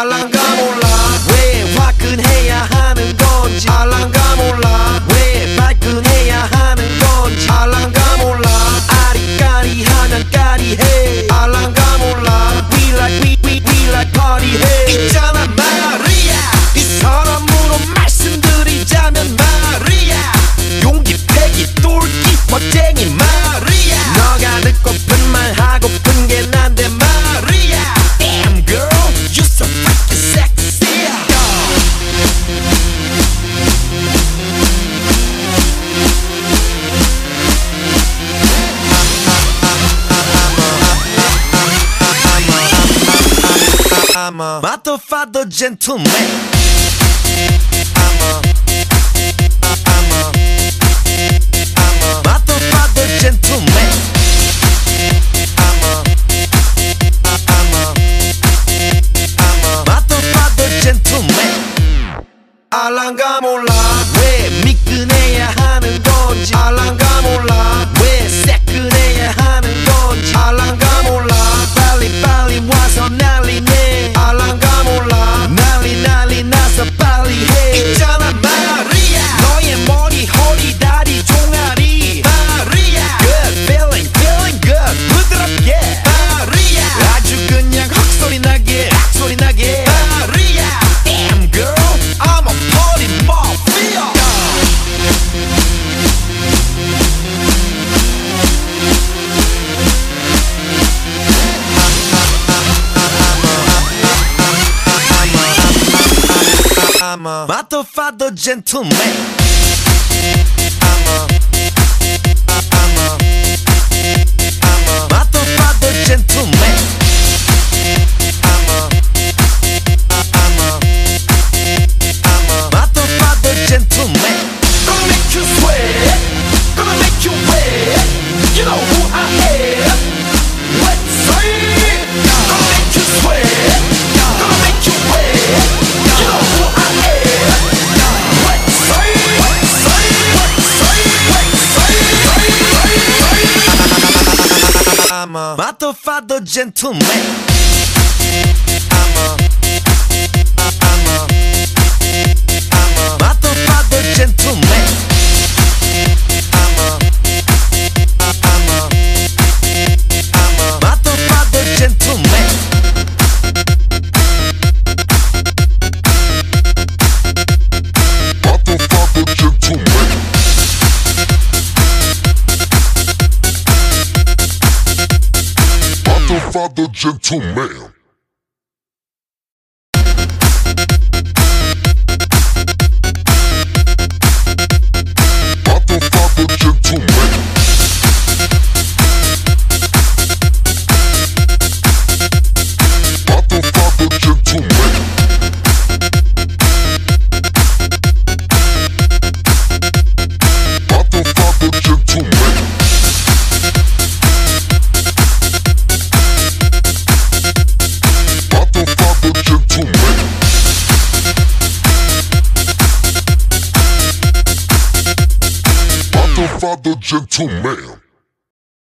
palanca I'm a motherfucker gentleman. Alangamo I'm a motherfucker gentleman. I'm a I'm a Matofado gentleman. I'm a father gentleman. father, gentleman.